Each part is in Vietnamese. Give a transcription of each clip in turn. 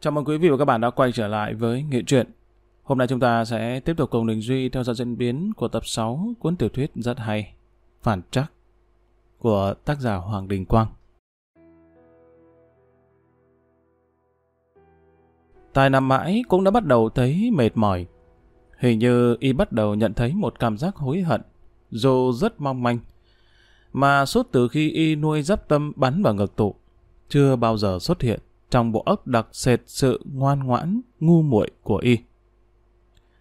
Chào mừng quý vị và các bạn đã quay trở lại với Nghệ truyện. Hôm nay chúng ta sẽ tiếp tục cùng Đình Duy theo dõi diễn biến của tập 6 cuốn tiểu thuyết rất hay, Phản Trắc, của tác giả Hoàng Đình Quang. Tài nằm mãi cũng đã bắt đầu thấy mệt mỏi. Hình như y bắt đầu nhận thấy một cảm giác hối hận, dù rất mong manh. Mà suốt từ khi y nuôi dấp tâm bắn vào ngực tụ, chưa bao giờ xuất hiện trong bộ óc đặc sệt sự ngoan ngoãn, ngu muội của y.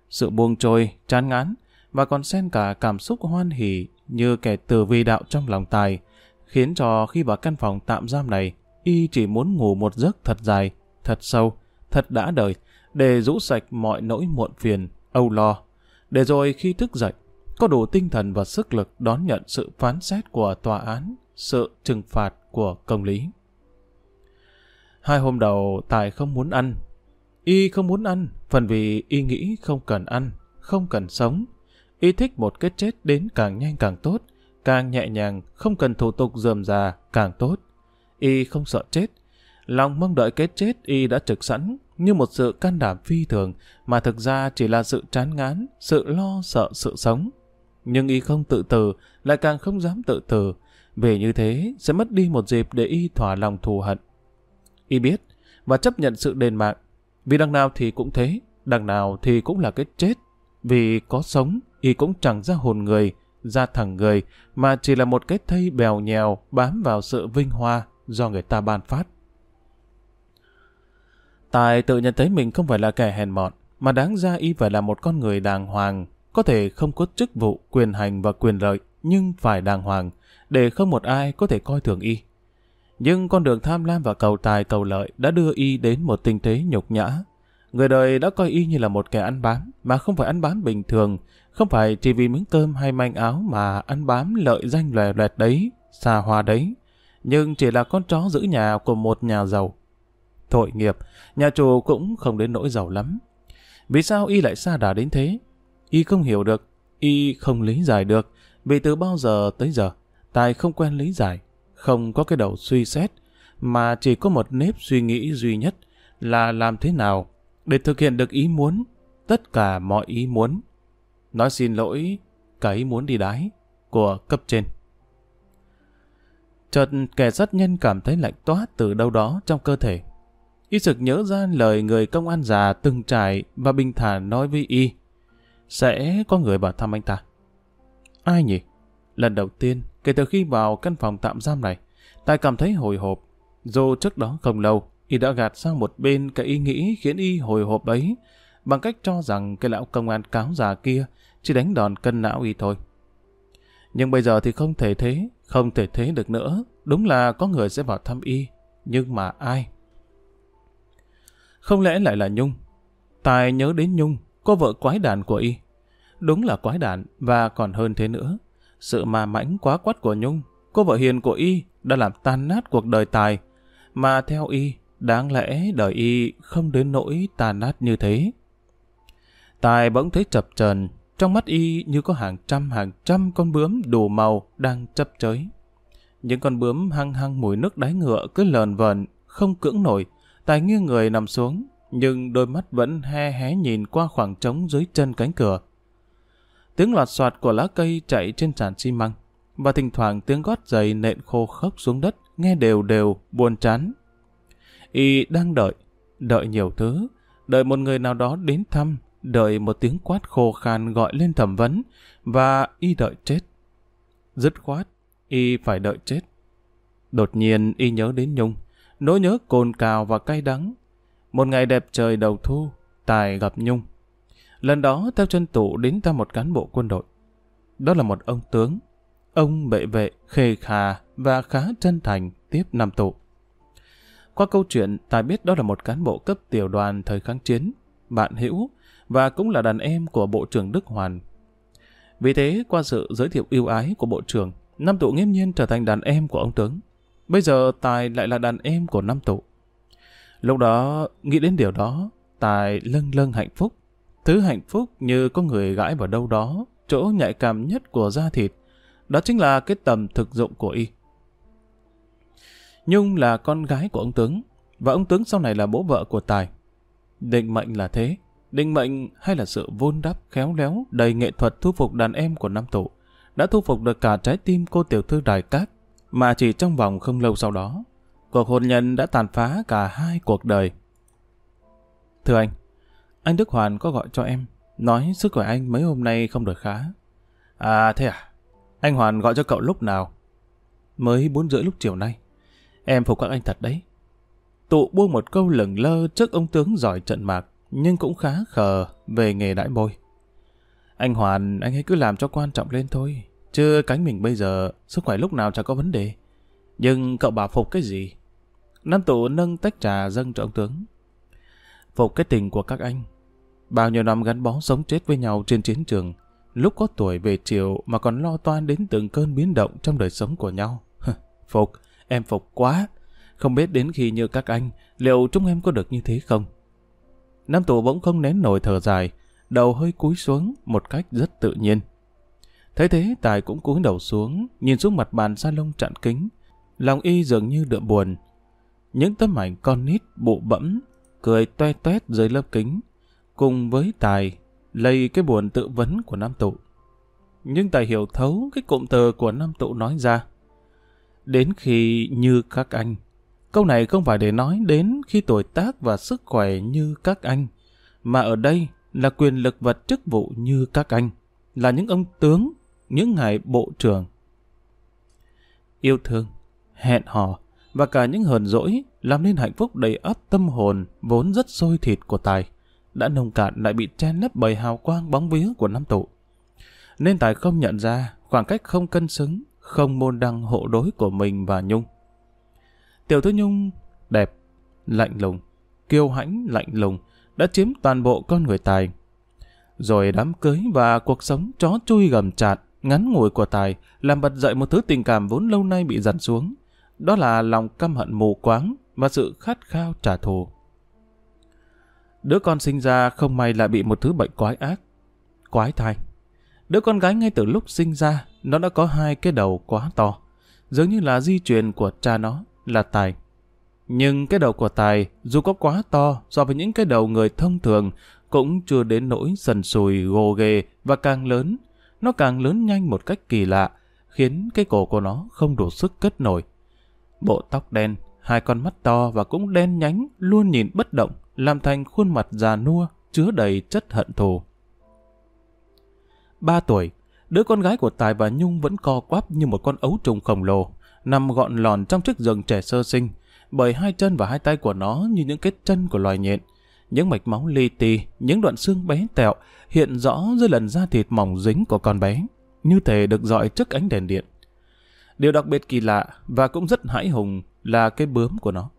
Sự buông trôi, chán ngán và còn xen cả cảm xúc hoan hỉ như kẻ từ vi đạo trong lòng tài, khiến cho khi vào căn phòng tạm giam này, y chỉ muốn ngủ một giấc thật dài, thật sâu, thật đã đời, để rũ sạch mọi nỗi muộn phiền, âu lo, để rồi khi thức dậy, có đủ tinh thần và sức lực đón nhận sự phán xét của tòa án, sự trừng phạt của công lý. Hai hôm đầu Tài không muốn ăn. Y không muốn ăn, phần vì y nghĩ không cần ăn, không cần sống. Y thích một cái chết đến càng nhanh càng tốt, càng nhẹ nhàng, không cần thủ tục dườm già, càng tốt. Y không sợ chết. Lòng mong đợi cái chết y đã trực sẵn, như một sự can đảm phi thường, mà thực ra chỉ là sự chán ngán, sự lo sợ sự sống. Nhưng y không tự tử, lại càng không dám tự tử, vì như thế sẽ mất đi một dịp để y thỏa lòng thù hận. Y biết và chấp nhận sự đền mạng. Vì đằng nào thì cũng thế, đằng nào thì cũng là cái chết. Vì có sống, Y cũng chẳng ra hồn người, ra thẳng người, mà chỉ là một cái thây bèo nhèo bám vào sự vinh hoa do người ta ban phát. Tài tự nhận thấy mình không phải là kẻ hèn mọn, mà đáng ra Y phải là một con người đàng hoàng, có thể không có chức vụ, quyền hành và quyền lợi, nhưng phải đàng hoàng, để không một ai có thể coi thường Y. Nhưng con đường tham lam và cầu tài cầu lợi đã đưa y đến một tình thế nhục nhã. Người đời đã coi y như là một kẻ ăn bám, mà không phải ăn bám bình thường, không phải chỉ vì miếng cơm hay manh áo mà ăn bám lợi danh lòe loẹt đấy, xa hoa đấy, nhưng chỉ là con chó giữ nhà của một nhà giàu. Tội nghiệp, nhà chủ cũng không đến nỗi giàu lắm. Vì sao y lại xa đà đến thế? Y không hiểu được, y không lý giải được, vì từ bao giờ tới giờ, Tài không quen lý giải không có cái đầu suy xét, mà chỉ có một nếp suy nghĩ duy nhất là làm thế nào để thực hiện được ý muốn, tất cả mọi ý muốn. Nói xin lỗi, cái ý muốn đi đái của cấp trên. Chợt kẻ sát nhân cảm thấy lạnh toát từ đâu đó trong cơ thể. Y sực nhớ ra lời người công an già từng trải và bình thản nói với Y. Sẽ có người vào thăm anh ta. Ai nhỉ? Lần đầu tiên, kể từ khi vào căn phòng tạm giam này, Tài cảm thấy hồi hộp. Dù trước đó không lâu, y đã gạt sang một bên cái ý nghĩ khiến y hồi hộp ấy, bằng cách cho rằng cái lão công an cáo già kia chỉ đánh đòn cân não y thôi. Nhưng bây giờ thì không thể thế, không thể thế được nữa. Đúng là có người sẽ vào thăm y, nhưng mà ai? Không lẽ lại là Nhung? Tài nhớ đến Nhung, cô vợ quái đàn của y. Đúng là quái đàn, và còn hơn thế nữa. Sự mà mãnh quá quát của Nhung, cô vợ hiền của Y đã làm tan nát cuộc đời Tài. Mà theo Y, đáng lẽ đời Y không đến nỗi tàn nát như thế. Tài bỗng thấy chập chờn trong mắt Y như có hàng trăm hàng trăm con bướm đủ màu đang chấp chới. Những con bướm hăng hăng mùi nước đáy ngựa cứ lờn vờn, không cưỡng nổi. Tài nghiêng người nằm xuống, nhưng đôi mắt vẫn he hé nhìn qua khoảng trống dưới chân cánh cửa tiếng loạt soạt của lá cây chạy trên sàn xi măng, và thỉnh thoảng tiếng gót giày nện khô khốc xuống đất, nghe đều đều, buồn chán. Y đang đợi, đợi nhiều thứ, đợi một người nào đó đến thăm, đợi một tiếng quát khô khan gọi lên thẩm vấn, và Y đợi chết. Dứt khoát, Y phải đợi chết. Đột nhiên Y nhớ đến Nhung, nỗi nhớ cồn cào và cay đắng. Một ngày đẹp trời đầu thu, Tài gặp Nhung. Lần đó theo chân tụ đến thăm một cán bộ quân đội. Đó là một ông tướng. Ông bệ vệ, khề khà và khá chân thành tiếp năm tụ. Qua câu chuyện, Tài biết đó là một cán bộ cấp tiểu đoàn thời kháng chiến, bạn hữu và cũng là đàn em của Bộ trưởng Đức Hoàn. Vì thế, qua sự giới thiệu yêu ái của Bộ trưởng, Năm Tụ nghiêm nhiên trở thành đàn em của ông tướng. Bây giờ Tài lại là đàn em của Năm Tụ. Lúc đó, nghĩ đến điều đó, Tài lâng lâng hạnh phúc. Thứ hạnh phúc như có người gãi vào đâu đó, chỗ nhạy cảm nhất của da thịt, đó chính là cái tầm thực dụng của y. Nhung là con gái của ông tướng, và ông tướng sau này là bố vợ của Tài. Định mệnh là thế, định mệnh hay là sự vun đắp khéo léo đầy nghệ thuật thu phục đàn em của Nam Tụ đã thu phục được cả trái tim cô tiểu thư Đài Cát mà chỉ trong vòng không lâu sau đó, cuộc hôn nhân đã tàn phá cả hai cuộc đời. Thưa anh, anh Đức Hoàn có gọi cho em, nói sức khỏe anh mấy hôm nay không được khá. À thế à? Anh Hoàn gọi cho cậu lúc nào? Mới bốn rưỡi lúc chiều nay. Em phục các anh thật đấy. Tụ buông một câu lửng lơ trước ông tướng giỏi trận mạc, nhưng cũng khá khờ về nghề đãi môi. Anh Hoàn, anh hãy cứ làm cho quan trọng lên thôi. Chứ cánh mình bây giờ, sức khỏe lúc nào chẳng có vấn đề. Nhưng cậu bảo phục cái gì? Nam tụ nâng tách trà dâng cho ông tướng. Phục cái tình của các anh. Bao nhiêu năm gắn bó sống chết với nhau trên chiến trường, lúc có tuổi về chiều mà còn lo toan đến từng cơn biến động trong đời sống của nhau. phục, em phục quá. Không biết đến khi như các anh, liệu chúng em có được như thế không? Nam tù bỗng không nén nổi thở dài, đầu hơi cúi xuống một cách rất tự nhiên. Thấy thế, Tài cũng cúi đầu xuống, nhìn xuống mặt bàn salon chặn kính. Lòng y dường như đượm buồn. Những tấm ảnh con nít, bụ bẫm, cười toe toét dưới lớp kính, cùng với Tài lây cái buồn tự vấn của Nam Tụ. Nhưng Tài hiểu thấu cái cụm từ của Nam Tụ nói ra. Đến khi như các anh, câu này không phải để nói đến khi tuổi tác và sức khỏe như các anh, mà ở đây là quyền lực và chức vụ như các anh, là những ông tướng, những ngài bộ trưởng. Yêu thương, hẹn hò và cả những hờn dỗi làm nên hạnh phúc đầy ắp tâm hồn vốn rất sôi thịt của Tài, đã nông cạn lại bị chen lấp bởi hào quang bóng vía của năm tụ. Nên Tài không nhận ra khoảng cách không cân xứng, không môn đăng hộ đối của mình và Nhung. Tiểu thư Nhung đẹp, lạnh lùng, kiêu hãnh lạnh lùng, đã chiếm toàn bộ con người Tài. Rồi đám cưới và cuộc sống chó chui gầm chặt, ngắn ngủi của Tài làm bật dậy một thứ tình cảm vốn lâu nay bị dằn xuống. Đó là lòng căm hận mù quáng và sự khát khao trả thù. Đứa con sinh ra không may lại bị một thứ bệnh quái ác, quái thai. Đứa con gái ngay từ lúc sinh ra, nó đã có hai cái đầu quá to, giống như là di truyền của cha nó, là Tài. Nhưng cái đầu của Tài, dù có quá to so với những cái đầu người thông thường, cũng chưa đến nỗi sần sùi, gồ ghề và càng lớn. Nó càng lớn nhanh một cách kỳ lạ, khiến cái cổ của nó không đủ sức cất nổi. Bộ tóc đen, hai con mắt to và cũng đen nhánh, luôn nhìn bất động, làm thành khuôn mặt già nua, chứa đầy chất hận thù. Ba tuổi, đứa con gái của Tài và Nhung vẫn co quắp như một con ấu trùng khổng lồ, nằm gọn lòn trong chiếc giường trẻ sơ sinh, bởi hai chân và hai tay của nó như những cái chân của loài nhện. Những mạch máu li ti, những đoạn xương bé tẹo hiện rõ dưới lần da thịt mỏng dính của con bé, như thể được dọi trước ánh đèn điện. Điều đặc biệt kỳ lạ và cũng rất hãi hùng là cái bướm của nó.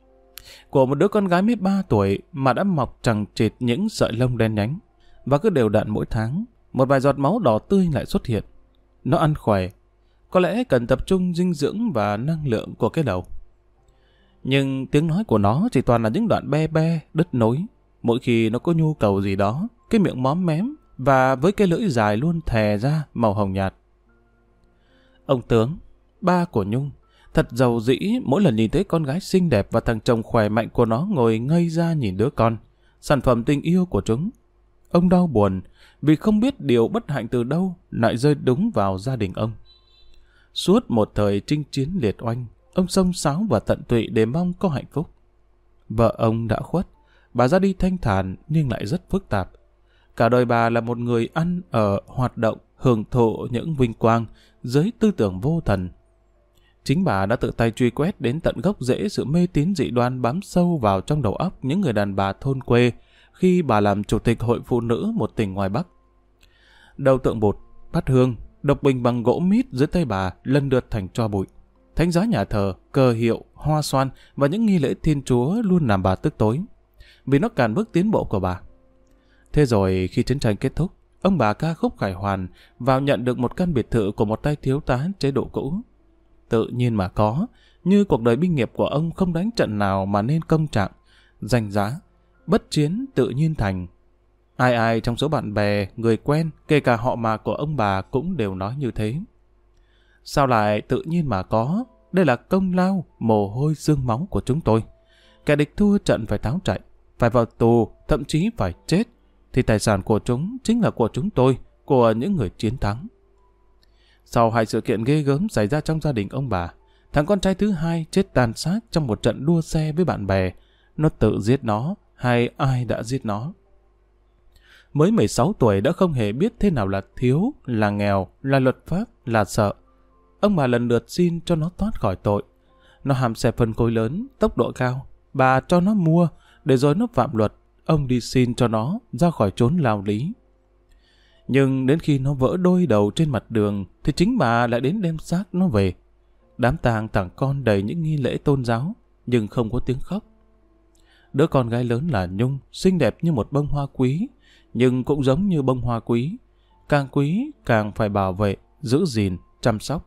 Của một đứa con gái mới 3 tuổi mà đã mọc chẳng chịt những sợi lông đen nhánh. Và cứ đều đặn mỗi tháng, một vài giọt máu đỏ tươi lại xuất hiện. Nó ăn khỏe, có lẽ cần tập trung dinh dưỡng và năng lượng của cái đầu. Nhưng tiếng nói của nó chỉ toàn là những đoạn be be, đứt nối. Mỗi khi nó có nhu cầu gì đó, cái miệng móm mém và với cái lưỡi dài luôn thè ra màu hồng nhạt. Ông tướng, ba của Nhung, thật giàu dĩ mỗi lần nhìn thấy con gái xinh đẹp và thằng chồng khỏe mạnh của nó ngồi ngây ra nhìn đứa con, sản phẩm tình yêu của chúng. Ông đau buồn vì không biết điều bất hạnh từ đâu lại rơi đúng vào gia đình ông. Suốt một thời chinh chiến liệt oanh, ông sông sáo và tận tụy để mong có hạnh phúc. Vợ ông đã khuất, bà ra đi thanh thản nhưng lại rất phức tạp. Cả đời bà là một người ăn, ở, hoạt động, hưởng thụ những vinh quang dưới tư tưởng vô thần. Chính bà đã tự tay truy quét đến tận gốc rễ sự mê tín dị đoan bám sâu vào trong đầu óc những người đàn bà thôn quê khi bà làm chủ tịch hội phụ nữ một tỉnh ngoài Bắc. Đầu tượng bột, bát hương, độc bình bằng gỗ mít dưới tay bà lần lượt thành cho bụi. Thánh giá nhà thờ, cờ hiệu, hoa xoan và những nghi lễ thiên chúa luôn làm bà tức tối. Vì nó cản bước tiến bộ của bà. Thế rồi khi chiến tranh kết thúc, ông bà ca khúc khải hoàn vào nhận được một căn biệt thự của một tay thiếu tá chế độ cũ. Tự nhiên mà có, như cuộc đời binh nghiệp của ông không đánh trận nào mà nên công trạng, danh giá, bất chiến tự nhiên thành. Ai ai trong số bạn bè, người quen, kể cả họ mà của ông bà cũng đều nói như thế. Sao lại tự nhiên mà có? Đây là công lao, mồ hôi xương máu của chúng tôi. Kẻ địch thua trận phải tháo chạy, phải vào tù, thậm chí phải chết, thì tài sản của chúng chính là của chúng tôi, của những người chiến thắng. Sau hai sự kiện ghê gớm xảy ra trong gia đình ông bà, thằng con trai thứ hai chết tàn sát trong một trận đua xe với bạn bè. Nó tự giết nó, hay ai đã giết nó. Mới 16 tuổi đã không hề biết thế nào là thiếu, là nghèo, là luật pháp, là sợ. Ông bà lần lượt xin cho nó thoát khỏi tội. Nó hàm xe phân khối lớn, tốc độ cao. Bà cho nó mua, để rồi nó phạm luật. Ông đi xin cho nó ra khỏi trốn lao lý. Nhưng đến khi nó vỡ đôi đầu trên mặt đường, thì chính bà lại đến đem xác nó về. Đám tang thằng con đầy những nghi lễ tôn giáo, nhưng không có tiếng khóc. Đứa con gái lớn là Nhung, xinh đẹp như một bông hoa quý, nhưng cũng giống như bông hoa quý. Càng quý, càng phải bảo vệ, giữ gìn, chăm sóc.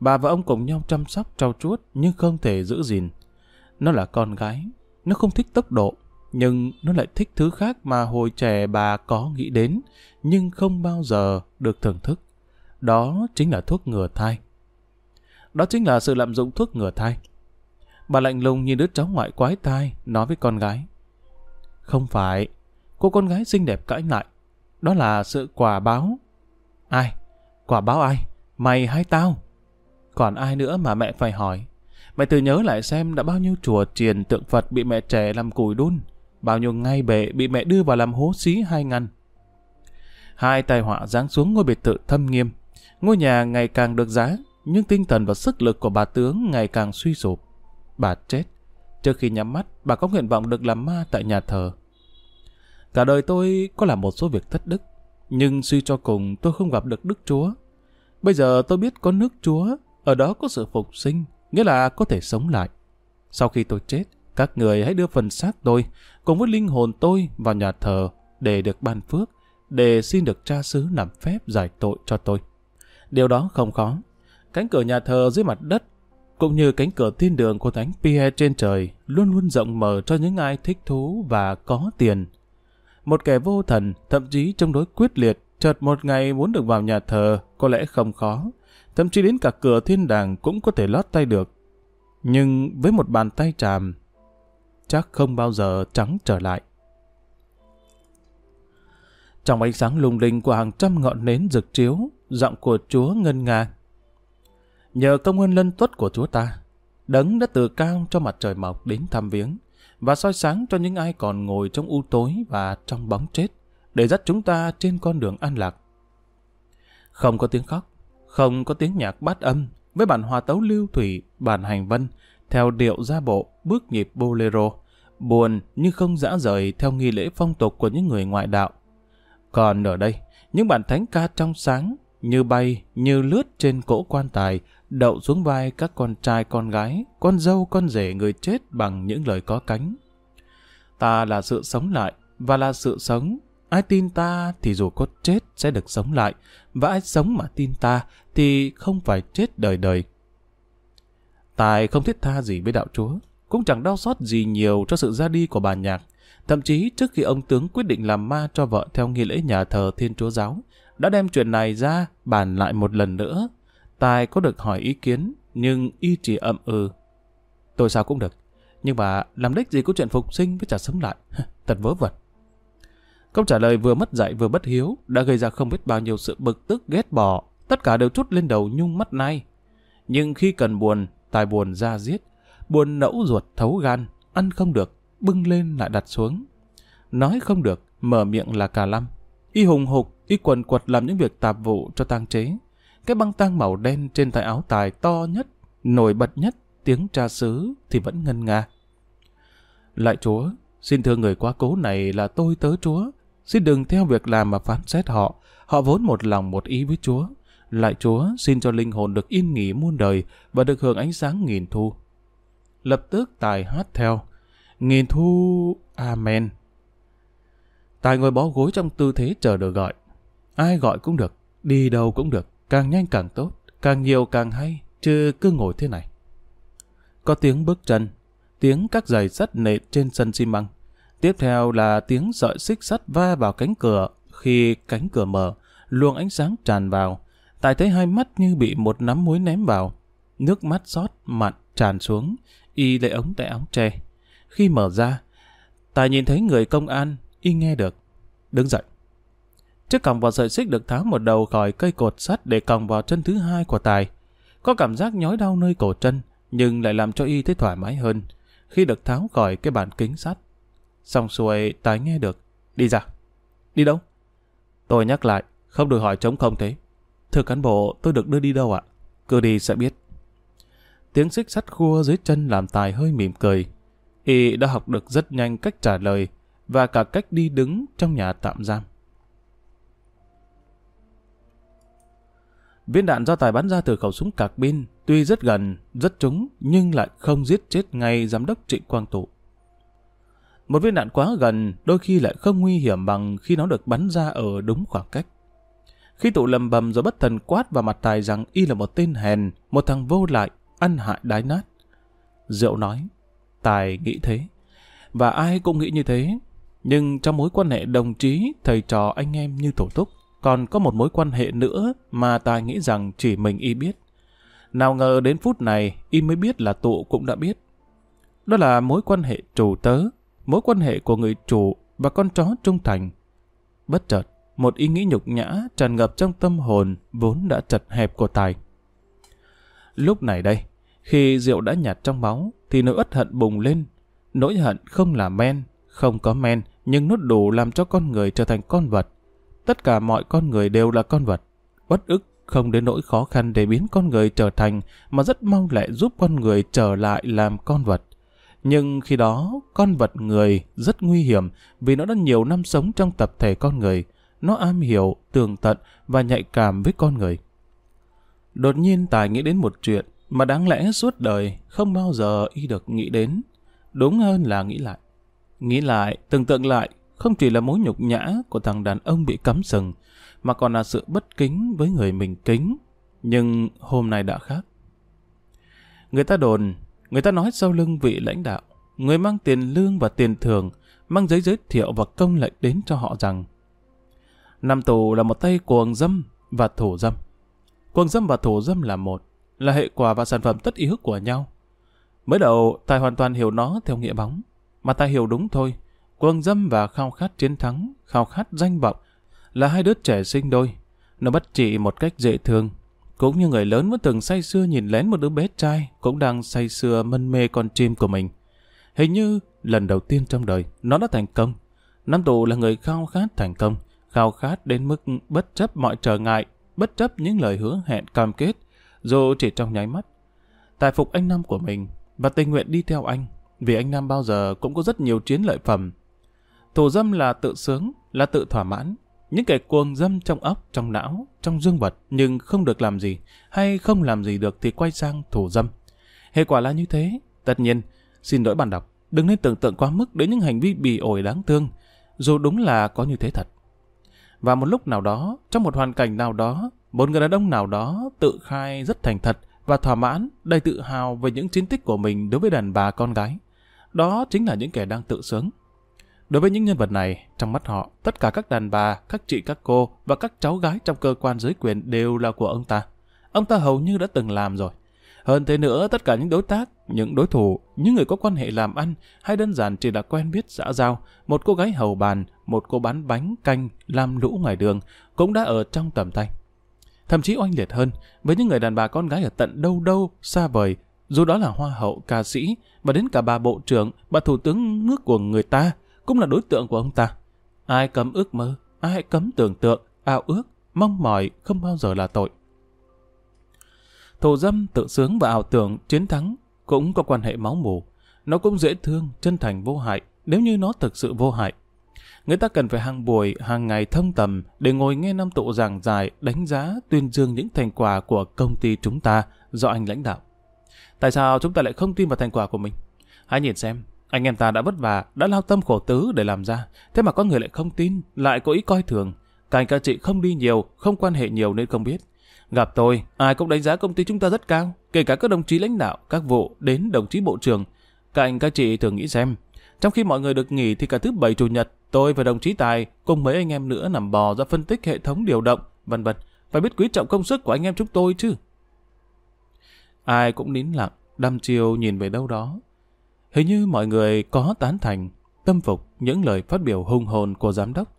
Bà và ông cùng nhau chăm sóc, trau chuốt, nhưng không thể giữ gìn. Nó là con gái, nó không thích tốc độ, nhưng nó lại thích thứ khác mà hồi trẻ bà có nghĩ đến, nhưng không bao giờ được thưởng thức. Đó chính là thuốc ngừa thai. Đó chính là sự lạm dụng thuốc ngừa thai. Bà lạnh lùng nhìn đứa cháu ngoại quái tai, nói với con gái. Không phải, cô con gái xinh đẹp cãi lại. Đó là sự quả báo. Ai? Quả báo ai? Mày hay tao? Còn ai nữa mà mẹ phải hỏi? Mẹ tự nhớ lại xem đã bao nhiêu chùa triền tượng Phật bị mẹ trẻ làm củi đun, bao nhiêu ngay bể bị mẹ đưa vào làm hố xí hai ngăn. Hai tai họa giáng xuống ngôi biệt thự thâm nghiêm. Ngôi nhà ngày càng được giá, nhưng tinh thần và sức lực của bà tướng ngày càng suy sụp. Bà chết. Trước khi nhắm mắt, bà có nguyện vọng được làm ma tại nhà thờ. Cả đời tôi có làm một số việc thất đức, nhưng suy cho cùng tôi không gặp được Đức Chúa. Bây giờ tôi biết có nước Chúa, ở đó có sự phục sinh, nghĩa là có thể sống lại. Sau khi tôi chết, các người hãy đưa phần xác tôi cùng với linh hồn tôi vào nhà thờ để được ban phước, để xin được cha xứ làm phép giải tội cho tôi. Điều đó không khó. Cánh cửa nhà thờ dưới mặt đất, cũng như cánh cửa thiên đường của Thánh Pierre trên trời, luôn luôn rộng mở cho những ai thích thú và có tiền. Một kẻ vô thần, thậm chí chống đối quyết liệt, chợt một ngày muốn được vào nhà thờ có lẽ không khó. Thậm chí đến cả cửa thiên đàng cũng có thể lót tay được. Nhưng với một bàn tay tràm, chắc không bao giờ trắng trở lại. Trong ánh sáng lung linh của hàng trăm ngọn nến rực chiếu, giọng của Chúa ngân nga. Nhờ công ơn lân tuất của Chúa ta, đấng đã từ cao cho mặt trời mọc đến thăm viếng, và soi sáng cho những ai còn ngồi trong u tối và trong bóng chết, để dắt chúng ta trên con đường an lạc. Không có tiếng khóc, không có tiếng nhạc bát âm, với bản hòa tấu lưu thủy, bản hành vân, theo điệu gia bộ, bước nhịp bolero, buồn nhưng không dã rời theo nghi lễ phong tục của những người ngoại đạo. Còn ở đây, những bản thánh ca trong sáng, như bay, như lướt trên cỗ quan tài, đậu xuống vai các con trai con gái, con dâu con rể người chết bằng những lời có cánh. Ta là sự sống lại, và là sự sống. Ai tin ta thì dù có chết sẽ được sống lại, và ai sống mà tin ta thì không phải chết đời đời. Tài không thiết tha gì với đạo chúa, cũng chẳng đau xót gì nhiều cho sự ra đi của bà nhạc. Thậm chí trước khi ông tướng quyết định làm ma cho vợ theo nghi lễ nhà thờ Thiên Chúa Giáo, đã đem chuyện này ra bàn lại một lần nữa. Tài có được hỏi ý kiến, nhưng y chỉ ậm ừ. Tôi sao cũng được, nhưng mà làm đích gì có chuyện phục sinh với trả sống lại, thật vớ vẩn. Câu trả lời vừa mất dạy vừa bất hiếu đã gây ra không biết bao nhiêu sự bực tức ghét bỏ, tất cả đều trút lên đầu nhung mắt nai. Nhưng khi cần buồn, tài buồn ra giết, buồn nẫu ruột thấu gan, ăn không được, bưng lên lại đặt xuống. Nói không được, mở miệng là cà lăm Y hùng hục, y quần quật làm những việc tạp vụ cho tang chế. Cái băng tang màu đen trên tay áo tài to nhất, nổi bật nhất, tiếng tra xứ thì vẫn ngân nga. Lại chúa, xin thưa người quá cố này là tôi tớ chúa. Xin đừng theo việc làm mà phán xét họ. Họ vốn một lòng một ý với chúa. Lại chúa xin cho linh hồn được yên nghỉ muôn đời và được hưởng ánh sáng nghìn thu. Lập tức tài hát theo. Nghìn thu... Amen. Tài ngồi bó gối trong tư thế chờ được gọi. Ai gọi cũng được, đi đâu cũng được, càng nhanh càng tốt, càng nhiều càng hay, chứ cứ ngồi thế này. Có tiếng bước chân, tiếng các giày sắt nện trên sân xi măng. Tiếp theo là tiếng sợi xích sắt va vào cánh cửa, khi cánh cửa mở, luồng ánh sáng tràn vào. Tài thấy hai mắt như bị một nắm muối ném vào. Nước mắt xót, mặn, tràn xuống, y lấy ống tay áo tre. Khi mở ra, Tài nhìn thấy người công an, y nghe được. Đứng dậy. Chiếc còng vào sợi xích được tháo một đầu khỏi cây cột sắt để còng vào chân thứ hai của Tài. Có cảm giác nhói đau nơi cổ chân, nhưng lại làm cho y thấy thoải mái hơn khi được tháo khỏi cái bàn kính sắt. Xong xuôi, Tài nghe được. Đi ra. Đi đâu? Tôi nhắc lại, không được hỏi trống không thế. Thưa cán bộ, tôi được đưa đi đâu ạ? Cứ đi sẽ biết. Tiếng xích sắt khua dưới chân làm Tài hơi mỉm cười. Y đã học được rất nhanh cách trả lời và cả cách đi đứng trong nhà tạm giam. Viên đạn do Tài bắn ra từ khẩu súng cạc pin, tuy rất gần, rất trúng, nhưng lại không giết chết ngay giám đốc Trịnh Quang Tụ. Một viên đạn quá gần, đôi khi lại không nguy hiểm bằng khi nó được bắn ra ở đúng khoảng cách. Khi tụ lầm bầm rồi bất thần quát vào mặt Tài rằng y là một tên hèn, một thằng vô lại, ăn hại đái nát. Diệu nói, Tài nghĩ thế. Và ai cũng nghĩ như thế. Nhưng trong mối quan hệ đồng chí, thầy trò anh em như tổ túc, còn có một mối quan hệ nữa mà Tài nghĩ rằng chỉ mình y biết. Nào ngờ đến phút này, y mới biết là tụ cũng đã biết. Đó là mối quan hệ chủ tớ, mối quan hệ của người chủ và con chó trung thành. Bất chợt, một ý nghĩ nhục nhã tràn ngập trong tâm hồn vốn đã chật hẹp của Tài. Lúc này đây, khi rượu đã nhạt trong máu, thì nỗi uất hận bùng lên. Nỗi hận không là men, không có men, nhưng nốt đủ làm cho con người trở thành con vật. Tất cả mọi con người đều là con vật. Uất ức không đến nỗi khó khăn để biến con người trở thành, mà rất mong lại giúp con người trở lại làm con vật. Nhưng khi đó, con vật người rất nguy hiểm vì nó đã nhiều năm sống trong tập thể con người. Nó am hiểu, tường tận và nhạy cảm với con người. Đột nhiên Tài nghĩ đến một chuyện mà đáng lẽ suốt đời không bao giờ y được nghĩ đến. Đúng hơn là nghĩ lại. Nghĩ lại, tưởng tượng lại, không chỉ là mối nhục nhã của thằng đàn ông bị cắm sừng, mà còn là sự bất kính với người mình kính. Nhưng hôm nay đã khác. Người ta đồn, người ta nói sau lưng vị lãnh đạo, người mang tiền lương và tiền thưởng, mang giấy giới thiệu và công lệnh đến cho họ rằng năm tù là một tay cuồng dâm và thủ dâm. Cuồng dâm và thủ dâm là một, là hệ quả và sản phẩm tất yếu của nhau. Mới đầu, Tài hoàn toàn hiểu nó theo nghĩa bóng. Mà Tài hiểu đúng thôi. Cuồng dâm và khao khát chiến thắng, khao khát danh vọng là hai đứa trẻ sinh đôi. Nó bất trị một cách dễ thương. Cũng như người lớn vẫn từng say sưa nhìn lén một đứa bé trai cũng đang say sưa mân mê con chim của mình. Hình như lần đầu tiên trong đời nó đã thành công. Nam tù là người khao khát thành công, khao khát đến mức bất chấp mọi trở ngại, bất chấp những lời hứa hẹn cam kết, dù chỉ trong nháy mắt. Tài phục anh Nam của mình và tình nguyện đi theo anh, vì anh Nam bao giờ cũng có rất nhiều chiến lợi phẩm. Thủ dâm là tự sướng, là tự thỏa mãn. Những kẻ cuồng dâm trong óc, trong não, trong dương vật nhưng không được làm gì, hay không làm gì được thì quay sang thủ dâm. Hệ quả là như thế. Tất nhiên, xin lỗi bạn đọc, đừng nên tưởng tượng quá mức đến những hành vi bỉ ổi đáng thương, dù đúng là có như thế thật. Và một lúc nào đó, trong một hoàn cảnh nào đó, một người đàn ông nào đó tự khai rất thành thật và thỏa mãn, đầy tự hào về những chiến tích của mình đối với đàn bà con gái. Đó chính là những kẻ đang tự sướng. Đối với những nhân vật này, trong mắt họ, tất cả các đàn bà, các chị các cô và các cháu gái trong cơ quan giới quyền đều là của ông ta. Ông ta hầu như đã từng làm rồi. Hơn thế nữa, tất cả những đối tác, những đối thủ, những người có quan hệ làm ăn hay đơn giản chỉ là quen biết xã giao, một cô gái hầu bàn, một cô bán bánh, canh, làm lũ ngoài đường cũng đã ở trong tầm tay thậm chí oanh liệt hơn với những người đàn bà con gái ở tận đâu đâu, xa vời, dù đó là hoa hậu, ca sĩ, và đến cả bà bộ trưởng, bà thủ tướng nước của người ta, cũng là đối tượng của ông ta. Ai cấm ước mơ, ai cấm tưởng tượng, ao ước, mong mỏi không bao giờ là tội. Thù dâm, tự sướng và ảo tưởng, chiến thắng cũng có quan hệ máu mù. Nó cũng dễ thương, chân thành vô hại, nếu như nó thực sự vô hại. Người ta cần phải hàng buổi, hàng ngày thông tầm để ngồi nghe năm tụ giảng giải, đánh giá, tuyên dương những thành quả của công ty chúng ta do anh lãnh đạo. Tại sao chúng ta lại không tin vào thành quả của mình? Hãy nhìn xem, anh em ta đã vất vả, đã lao tâm khổ tứ để làm ra. Thế mà có người lại không tin, lại có ý coi thường. Cả anh các chị không đi nhiều, không quan hệ nhiều nên không biết. Gặp tôi, ai cũng đánh giá công ty chúng ta rất cao, kể cả các đồng chí lãnh đạo, các vụ đến đồng chí bộ trưởng. Các anh các chị thường nghĩ xem, trong khi mọi người được nghỉ thì cả thứ bảy chủ nhật, tôi và đồng chí Tài cùng mấy anh em nữa nằm bò ra phân tích hệ thống điều động, vân vân. Phải biết quý trọng công sức của anh em chúng tôi chứ. Ai cũng nín lặng, đăm chiêu nhìn về đâu đó. Hình như mọi người có tán thành, tâm phục những lời phát biểu hung hồn của giám đốc.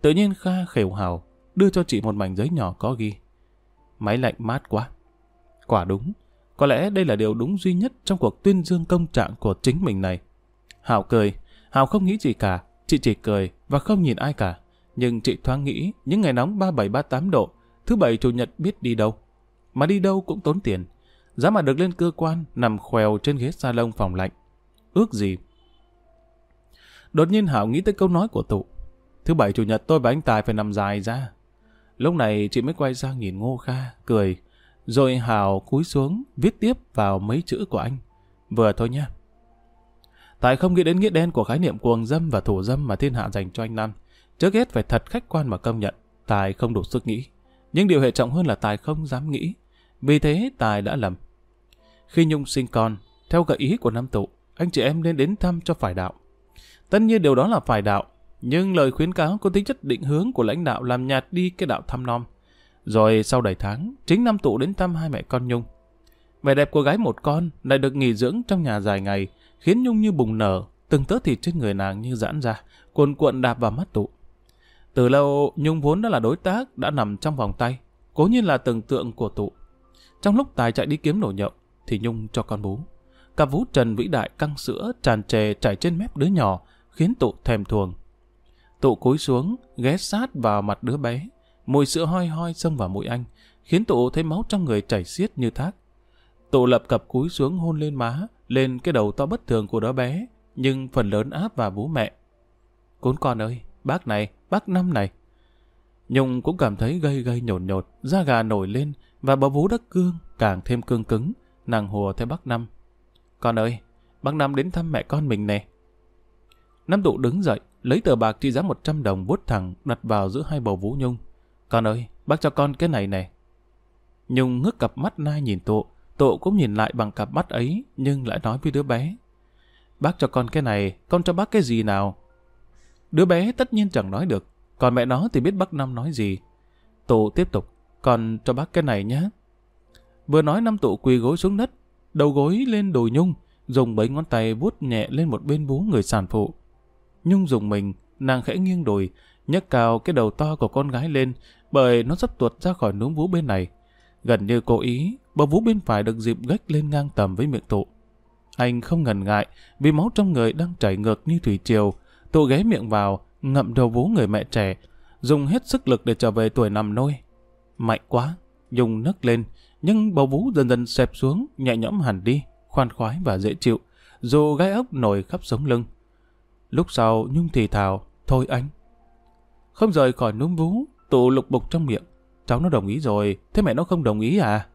Tự nhiên Kha khều hào, đưa cho chị một mảnh giấy nhỏ có ghi. Máy lạnh mát quá. Quả đúng, có lẽ đây là điều đúng duy nhất trong cuộc tuyên dương công trạng của chính mình này. Hảo cười, Hảo không nghĩ gì cả, chị chỉ cười và không nhìn ai cả. Nhưng chị thoáng nghĩ những ngày nóng 37-38 độ, thứ bảy chủ nhật biết đi đâu. Mà đi đâu cũng tốn tiền. Giá mà được lên cơ quan, nằm khoèo trên ghế salon phòng lạnh. Ước gì? Đột nhiên Hảo nghĩ tới câu nói của tụ. Thứ bảy chủ nhật tôi và anh Tài phải nằm dài ra. Lúc này chị mới quay sang nhìn Ngô Kha, cười. Rồi Hào cúi xuống, viết tiếp vào mấy chữ của anh. Vừa thôi nha. Tài không nghĩ đến nghĩa đen của khái niệm cuồng dâm và thủ dâm mà thiên hạ dành cho anh Nam. Trước hết phải thật khách quan mà công nhận, Tài không đủ sức nghĩ. Nhưng điều hệ trọng hơn là Tài không dám nghĩ. Vì thế Tài đã lầm. Khi Nhung sinh con, theo gợi ý của Nam Tụ, anh chị em nên đến thăm cho phải đạo. Tất nhiên điều đó là phải đạo, nhưng lời khuyến cáo có tính chất định hướng của lãnh đạo làm nhạt đi cái đạo thăm nom. Rồi sau đầy tháng, chính Nam Tụ đến thăm hai mẹ con Nhung. Vẻ đẹp của gái một con lại được nghỉ dưỡng trong nhà dài ngày, khiến Nhung như bùng nở, từng tớ thịt trên người nàng như giãn ra, cuộn cuộn đạp vào mắt tụ. Từ lâu, Nhung vốn đã là đối tác, đã nằm trong vòng tay, cố nhiên là tưởng tượng của tụ. Trong lúc Tài chạy đi kiếm nổ nhậu, thì Nhung cho con bú. Cặp vú trần vĩ đại căng sữa tràn trề chảy trên mép đứa nhỏ, khiến tụ thèm thuồng. Tụ cúi xuống, ghé sát vào mặt đứa bé, mùi sữa hoi hoi xông vào mũi anh, khiến tụ thấy máu trong người chảy xiết như thác. Tụ lập cập cúi xuống hôn lên má, lên cái đầu to bất thường của đứa bé, nhưng phần lớn áp vào bố mẹ. Cún con ơi, bác này, bác năm này. Nhung cũng cảm thấy gây gây nhột nhột, da gà nổi lên và bờ vú đất cương càng thêm cương cứng, nàng hùa theo bác năm. Con ơi, bác năm đến thăm mẹ con mình nè. Năm tụ đứng dậy, lấy tờ bạc trị giá 100 đồng vuốt thẳng đặt vào giữa hai bầu vú Nhung. Con ơi, bác cho con cái này nè. Nhung ngước cặp mắt nai nhìn tụ, tụ cũng nhìn lại bằng cặp mắt ấy, nhưng lại nói với đứa bé. Bác cho con cái này, con cho bác cái gì nào? Đứa bé tất nhiên chẳng nói được, còn mẹ nó thì biết bác Năm nói gì. Tụ tiếp tục, con cho bác cái này nhé. Vừa nói năm tụ quỳ gối xuống đất, đầu gối lên đùi Nhung, dùng mấy ngón tay vuốt nhẹ lên một bên vú người sản phụ. Nhung dùng mình, nàng khẽ nghiêng đùi, nhấc cao cái đầu to của con gái lên, bởi nó sắp tuột ra khỏi núm vú bên này. Gần như cố ý, bờ vú bên phải được dịp gách lên ngang tầm với miệng tụ. Anh không ngần ngại, vì máu trong người đang chảy ngược như thủy triều. Tụ ghé miệng vào, ngậm đầu vú người mẹ trẻ, dùng hết sức lực để trở về tuổi nằm nôi. Mạnh quá, dùng nấc lên, nhưng bầu vú dần dần xẹp xuống, nhẹ nhõm hẳn đi, khoan khoái và dễ chịu, dù gai ốc nổi khắp sống lưng. Lúc sau Nhung thì thào, thôi anh. Không rời khỏi núm vú, tụ lục bục trong miệng. Cháu nó đồng ý rồi, thế mẹ nó không đồng ý à?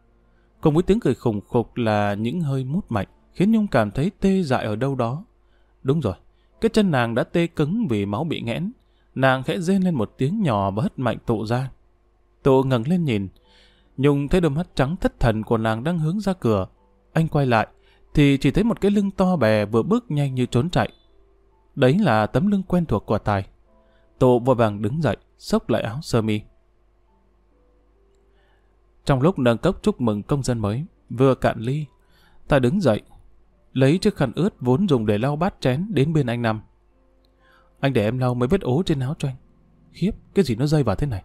Cùng với tiếng cười khủng khục là những hơi mút mạnh, khiến Nhung cảm thấy tê dại ở đâu đó. Đúng rồi, cái chân nàng đã tê cứng vì máu bị nghẽn. Nàng khẽ rên lên một tiếng nhỏ và hất mạnh tụ ra. Tụ ngẩng lên nhìn. Nhung thấy đôi mắt trắng thất thần của nàng đang hướng ra cửa. Anh quay lại, thì chỉ thấy một cái lưng to bè vừa bước nhanh như trốn chạy. Đấy là tấm lưng quen thuộc của Tài. Tụ vội vàng đứng dậy, xốc lại áo sơ mi. Trong lúc nâng cốc chúc mừng công dân mới, vừa cạn ly, Tài đứng dậy, lấy chiếc khăn ướt vốn dùng để lau bát chén đến bên anh Năm. Anh để em lau mới vết ố trên áo cho anh. Khiếp, cái gì nó dây vào thế này?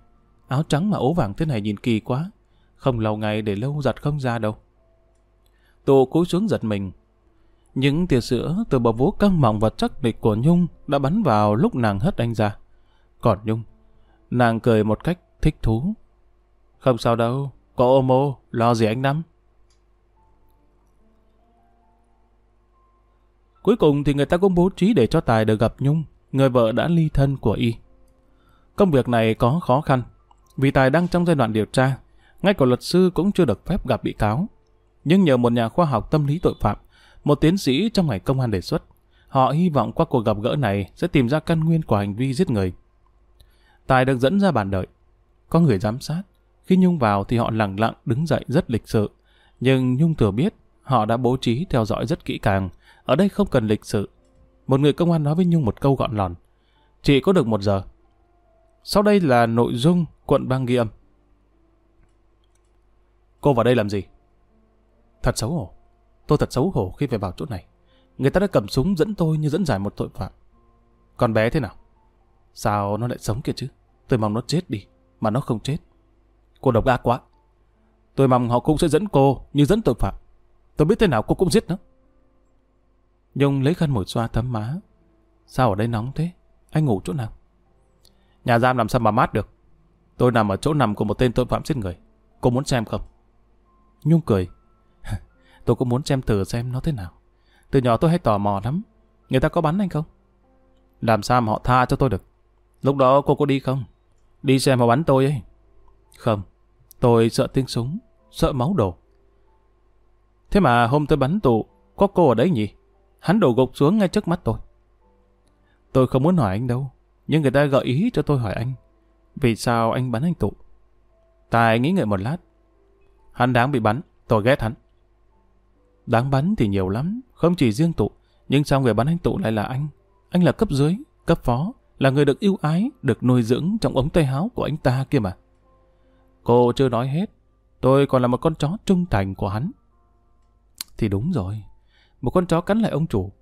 Áo trắng mà ố vàng thế này nhìn kỳ quá. Không lau ngày để lâu giặt không ra đâu. Tụ cúi xuống giật mình. Những tia sữa từ bờ vú căng mỏng và chắc nịch của Nhung đã bắn vào lúc nàng hất anh ra. Còn Nhung, nàng cười một cách thích thú. Không sao đâu, có ô mô, lo gì anh lắm. Cuối cùng thì người ta cũng bố trí để cho Tài được gặp Nhung, người vợ đã ly thân của y. Công việc này có khó khăn, vì Tài đang trong giai đoạn điều tra, ngay cả luật sư cũng chưa được phép gặp bị cáo. Nhưng nhờ một nhà khoa học tâm lý tội phạm, một tiến sĩ trong ngành công an đề xuất, họ hy vọng qua cuộc gặp gỡ này sẽ tìm ra căn nguyên của hành vi giết người. Tài được dẫn ra bàn đợi. Có người giám sát. Khi Nhung vào thì họ lặng lặng đứng dậy rất lịch sự. Nhưng Nhung thừa biết họ đã bố trí theo dõi rất kỹ càng. Ở đây không cần lịch sự. Một người công an nói với Nhung một câu gọn lòn. Chỉ có được một giờ. Sau đây là nội dung quận bang ghi âm. Cô vào đây làm gì? Thật xấu hổ. Tôi thật xấu hổ khi phải vào chỗ này. người ta đã cầm súng dẫn tôi như dẫn giải một tội phạm. Con bé thế nào? Sao nó lại sống kia chứ? Tôi mong nó chết đi, mà nó không chết. Cô độc ác quá. Tôi mong họ cũng sẽ dẫn cô như dẫn tội phạm. Tôi biết thế nào cô cũng giết nó. Nhung lấy khăn mồi xoa thấm má. Sao ở đây nóng thế? Anh ngủ chỗ nào? Nhà giam làm sao mà mát được? Tôi nằm ở chỗ nằm của một tên tội phạm giết người. Cô muốn xem không? Nhung cười tôi cũng muốn xem thử xem nó thế nào. Từ nhỏ tôi hay tò mò lắm. Người ta có bắn anh không? Làm sao mà họ tha cho tôi được? Lúc đó cô có đi không? Đi xem họ bắn tôi ấy. Không. Tôi sợ tiếng súng. Sợ máu đổ. Thế mà hôm tôi bắn tụ, có cô ở đấy nhỉ? Hắn đổ gục xuống ngay trước mắt tôi. Tôi không muốn hỏi anh đâu. Nhưng người ta gợi ý cho tôi hỏi anh. Vì sao anh bắn anh tụ? Tài nghĩ ngợi một lát. Hắn đáng bị bắn. Tôi ghét hắn. Đáng bắn thì nhiều lắm, không chỉ riêng tụ, nhưng sao người bắn anh tụ lại là anh? Anh là cấp dưới, cấp phó, là người được yêu ái, được nuôi dưỡng trong ống tay háo của anh ta kia mà. Cô chưa nói hết, tôi còn là một con chó trung thành của hắn. Thì đúng rồi, một con chó cắn lại ông chủ,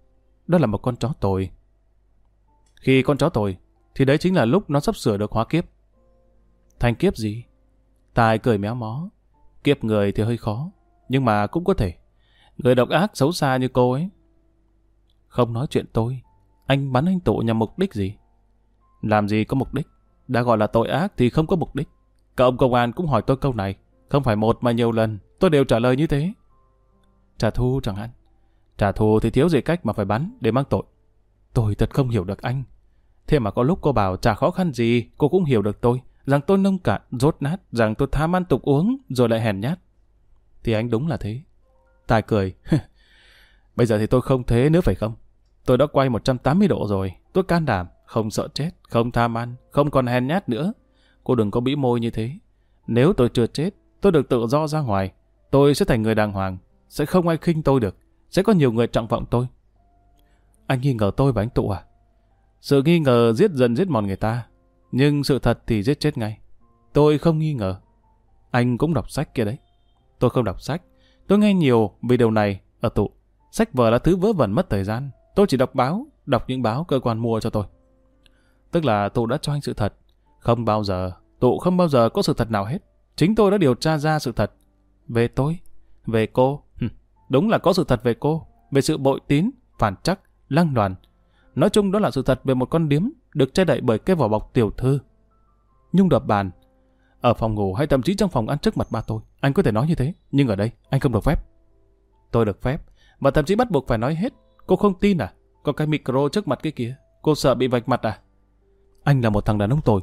đó là một con chó tồi. Khi con chó tồi, thì đấy chính là lúc nó sắp sửa được hóa kiếp. Thành kiếp gì? Tài cười méo mó. Kiếp người thì hơi khó, nhưng mà cũng có thể. Người độc ác xấu xa như cô ấy. Không nói chuyện tôi. Anh bắn anh tụ nhằm mục đích gì? Làm gì có mục đích? Đã gọi là tội ác thì không có mục đích. Cả ông công an cũng hỏi tôi câu này. Không phải một mà nhiều lần. Tôi đều trả lời như thế. Trả thù chẳng hạn. Trả thù thì thiếu gì cách mà phải bắn để mang tội. Tôi thật không hiểu được anh. Thế mà có lúc cô bảo trả khó khăn gì, cô cũng hiểu được tôi. Rằng tôi nông cạn, rốt nát, rằng tôi tham ăn tục uống, rồi lại hèn nhát. Thì anh đúng là thế. Tài cười. Bây giờ thì tôi không thế nữa phải không? Tôi đã quay 180 độ rồi. Tôi can đảm, không sợ chết, không tham ăn, không còn hèn nhát nữa. Cô đừng có bĩ môi như thế. Nếu tôi chưa chết, tôi được tự do ra ngoài. Tôi sẽ thành người đàng hoàng. Sẽ không ai khinh tôi được. Sẽ có nhiều người trọng vọng tôi. Anh nghi ngờ tôi và anh tụ à? Sự nghi ngờ giết dần giết mòn người ta. Nhưng sự thật thì giết chết ngay. Tôi không nghi ngờ. Anh cũng đọc sách kia đấy. Tôi không đọc sách. Tôi nghe nhiều vì điều này ở tụ. Sách vở là thứ vớ vẩn mất thời gian. Tôi chỉ đọc báo, đọc những báo cơ quan mua cho tôi. Tức là tụ đã cho anh sự thật. Không bao giờ, tụ không bao giờ có sự thật nào hết. Chính tôi đã điều tra ra sự thật. Về tôi, về cô. Đúng là có sự thật về cô. Về sự bội tín, phản chắc, lăng đoàn. Nói chung đó là sự thật về một con điếm được che đậy bởi cái vỏ bọc tiểu thư. Nhung đập bàn. Ở phòng ngủ hay thậm chí trong phòng ăn trước mặt ba tôi. Anh có thể nói như thế, nhưng ở đây anh không được phép. Tôi được phép, và thậm chí bắt buộc phải nói hết. Cô không tin à? Có cái micro trước mặt cái kia. Cô sợ bị vạch mặt à? Anh là một thằng đàn ông tồi,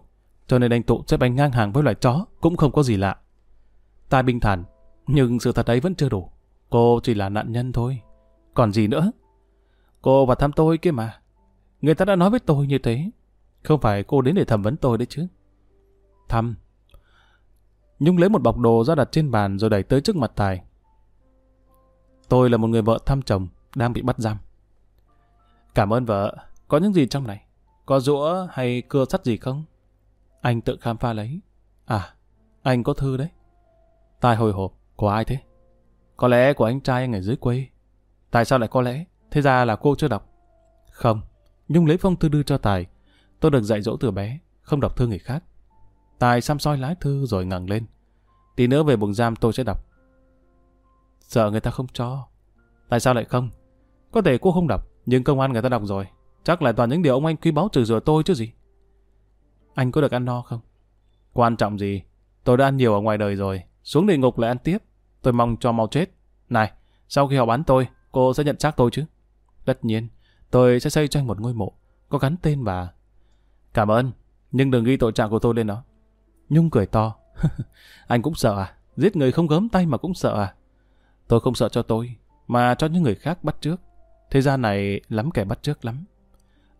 cho nên anh tụ xếp anh ngang hàng với loài chó cũng không có gì lạ. Tai bình thản, nhưng sự thật ấy vẫn chưa đủ. Cô chỉ là nạn nhân thôi. Còn gì nữa? Cô và thăm tôi kia mà. Người ta đã nói với tôi như thế. Không phải cô đến để thẩm vấn tôi đấy chứ. Thăm. Nhung lấy một bọc đồ ra đặt trên bàn rồi đẩy tới trước mặt Tài. Tôi là một người vợ thăm chồng, đang bị bắt giam. Cảm ơn vợ. Có những gì trong này? Có rũa hay cưa sắt gì không? Anh tự khám phá lấy. À, anh có thư đấy. Tài hồi hộp. Của ai thế? Có lẽ của anh trai anh ở dưới quê. Tại sao lại có lẽ? Thế ra là cô chưa đọc. Không. Nhung lấy phong thư đưa cho Tài. Tôi được dạy dỗ từ bé, không đọc thư người khác. Tài xăm soi lái thư rồi ngẩng lên. Tí nữa về buồng giam tôi sẽ đọc. Sợ người ta không cho. Tại sao lại không? Có thể cô không đọc, nhưng công an người ta đọc rồi. Chắc là toàn những điều ông anh quý báu trừ rửa tôi chứ gì. Anh có được ăn no không? Quan trọng gì? Tôi đã ăn nhiều ở ngoài đời rồi. Xuống địa ngục lại ăn tiếp. Tôi mong cho mau chết. Này, sau khi họ bán tôi, cô sẽ nhận xác tôi chứ? Tất nhiên, tôi sẽ xây cho anh một ngôi mộ, có gắn tên bà. Cảm ơn, nhưng đừng ghi tội trạng của tôi lên đó. Nhung cười to. anh cũng sợ à? Giết người không gớm tay mà cũng sợ à? Tôi không sợ cho tôi, mà cho những người khác bắt trước. Thế gian này lắm kẻ bắt trước lắm.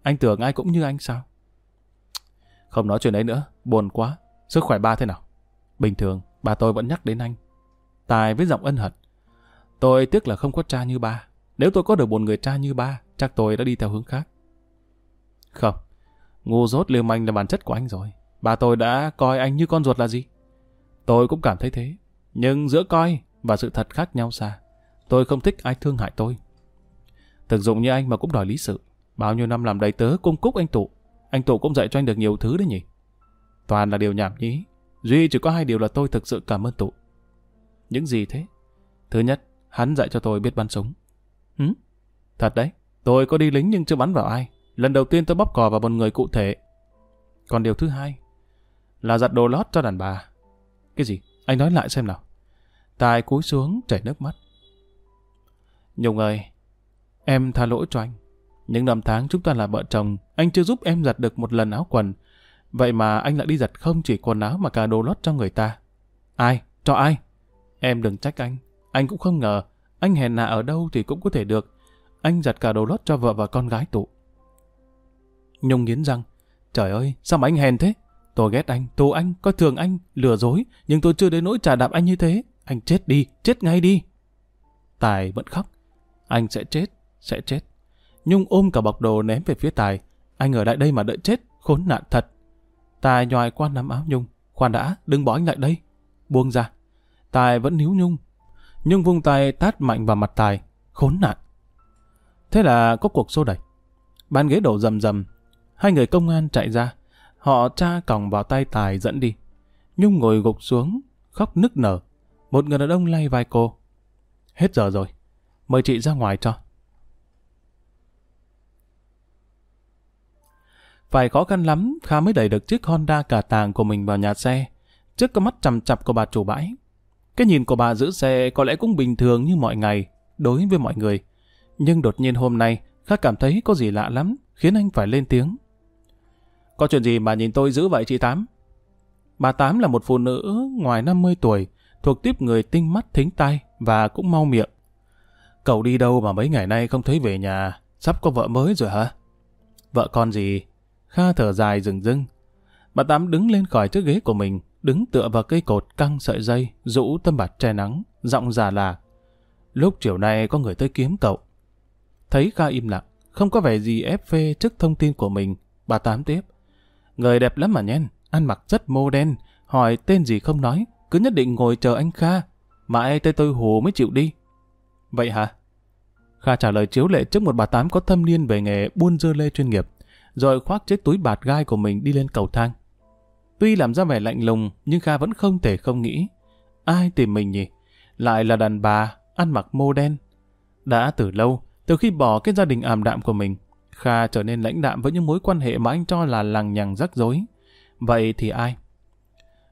Anh tưởng ai cũng như anh sao? Không nói chuyện đấy nữa, buồn quá. Sức khỏe ba thế nào? Bình thường, bà tôi vẫn nhắc đến anh. Tài với giọng ân hận. Tôi tiếc là không có cha như ba. Nếu tôi có được một người cha như ba, chắc tôi đã đi theo hướng khác. Không, ngu dốt liều manh là bản chất của anh rồi. Bà tôi đã coi anh như con ruột là gì? Tôi cũng cảm thấy thế. Nhưng giữa coi và sự thật khác nhau xa. Tôi không thích ai thương hại tôi. Thực dụng như anh mà cũng đòi lý sự. Bao nhiêu năm làm đầy tớ cung cúc anh Tụ. Anh Tụ cũng dạy cho anh được nhiều thứ đấy nhỉ. Toàn là điều nhảm nhí. Duy chỉ có hai điều là tôi thực sự cảm ơn Tụ. Những gì thế? Thứ nhất, hắn dạy cho tôi biết bắn súng. Hứ? Thật đấy, tôi có đi lính nhưng chưa bắn vào ai. Lần đầu tiên tôi bóp cò vào một người cụ thể. Còn điều thứ hai là giặt đồ lót cho đàn bà. Cái gì? Anh nói lại xem nào. Tài cúi xuống chảy nước mắt. Nhung ơi, em tha lỗi cho anh. Những năm tháng chúng ta là vợ chồng, anh chưa giúp em giặt được một lần áo quần. Vậy mà anh lại đi giặt không chỉ quần áo mà cả đồ lót cho người ta. Ai? Cho ai? Em đừng trách anh. Anh cũng không ngờ, anh hèn nạ ở đâu thì cũng có thể được. Anh giặt cả đồ lót cho vợ và con gái tụ. Nhung nghiến răng. Trời ơi, sao mà anh hèn thế? Tôi ghét anh, tù anh, coi thường anh, lừa dối, nhưng tôi chưa đến nỗi trả đạp anh như thế. Anh chết đi, chết ngay đi. Tài vẫn khóc. Anh sẽ chết, sẽ chết. Nhung ôm cả bọc đồ ném về phía Tài. Anh ở lại đây mà đợi chết, khốn nạn thật. Tài nhòi qua nắm áo Nhung. Khoan đã, đừng bỏ anh lại đây. Buông ra. Tài vẫn níu Nhung. Nhung vung tay tát mạnh vào mặt Tài. Khốn nạn. Thế là có cuộc xô đẩy. Bàn ghế đổ rầm rầm. Hai người công an chạy ra. Họ tra còng vào tay Tài dẫn đi. Nhung ngồi gục xuống, khóc nức nở. Một người đàn ông lay vai cô. Hết giờ rồi. Mời chị ra ngoài cho. Phải khó khăn lắm, Kha mới đẩy được chiếc Honda cả tàng của mình vào nhà xe. Trước con mắt chằm chặp của bà chủ bãi. Cái nhìn của bà giữ xe có lẽ cũng bình thường như mọi ngày, đối với mọi người. Nhưng đột nhiên hôm nay, Kha cảm thấy có gì lạ lắm, khiến anh phải lên tiếng. Có chuyện gì mà nhìn tôi dữ vậy chị Tám? Bà Tám là một phụ nữ ngoài 50 tuổi, thuộc tiếp người tinh mắt thính tai và cũng mau miệng. Cậu đi đâu mà mấy ngày nay không thấy về nhà, sắp có vợ mới rồi hả? Vợ con gì? Kha thở dài rừng rưng. Bà Tám đứng lên khỏi chiếc ghế của mình, đứng tựa vào cây cột căng sợi dây, rũ tâm bạt che nắng, giọng già là. Lúc chiều nay có người tới kiếm cậu. Thấy Kha im lặng, không có vẻ gì ép phê trước thông tin của mình, bà Tám tiếp. Người đẹp lắm mà nhen, ăn mặc rất mô đen, hỏi tên gì không nói, cứ nhất định ngồi chờ anh Kha. Mãi tới tôi hù mới chịu đi. Vậy hả? Kha trả lời chiếu lệ trước một bà Tám có thâm niên về nghề buôn dưa lê chuyên nghiệp, rồi khoác chiếc túi bạt gai của mình đi lên cầu thang. Tuy làm ra vẻ lạnh lùng, nhưng Kha vẫn không thể không nghĩ. Ai tìm mình nhỉ? Lại là đàn bà, ăn mặc mô đen. Đã từ lâu, từ khi bỏ cái gia đình ảm đạm của mình, Kha trở nên lãnh đạm với những mối quan hệ mà anh cho là lằng nhằng rắc rối. Vậy thì ai?